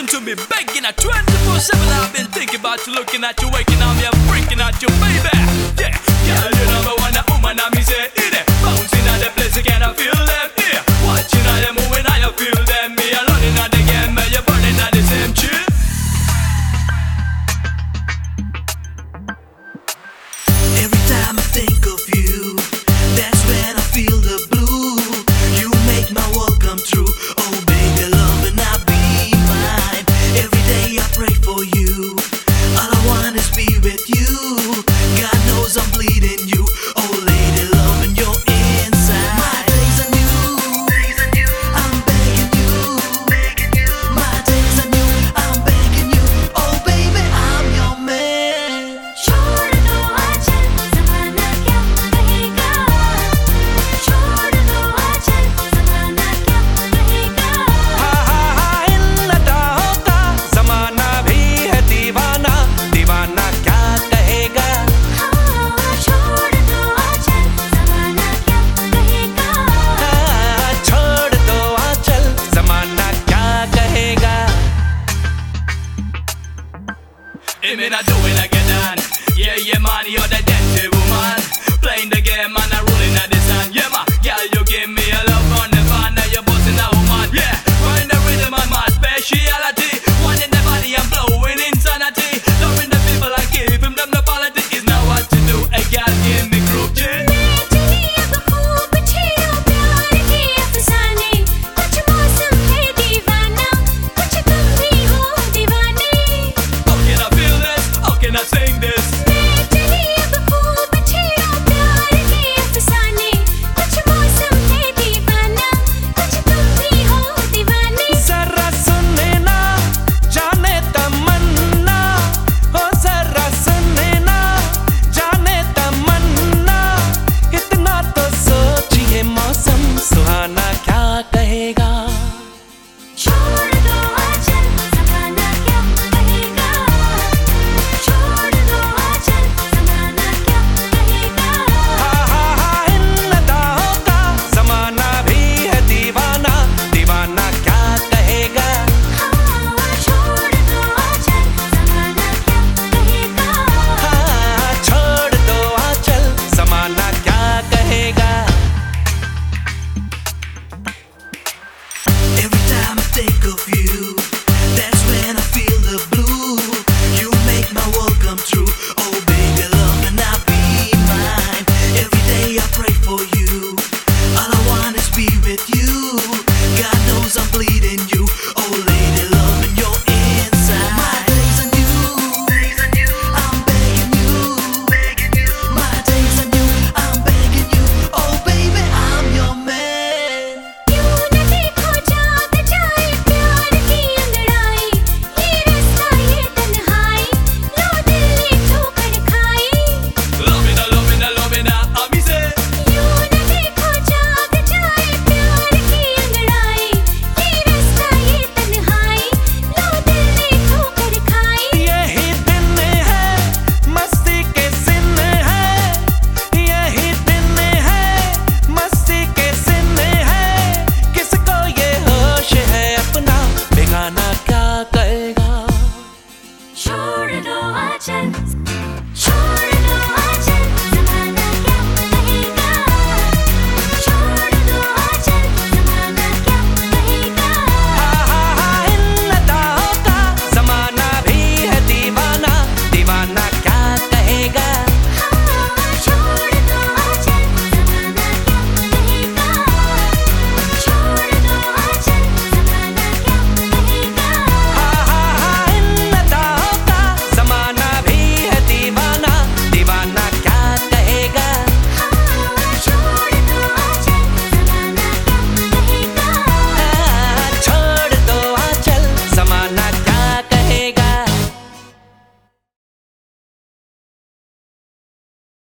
listen to me begging at 24 7. I've been thinking about you, looking at you, waking up, yeah, freaking out you, baby. Yeah, girl, you're number one, a woman, I'm easy. do it. Yeah, yeah, man, you're the say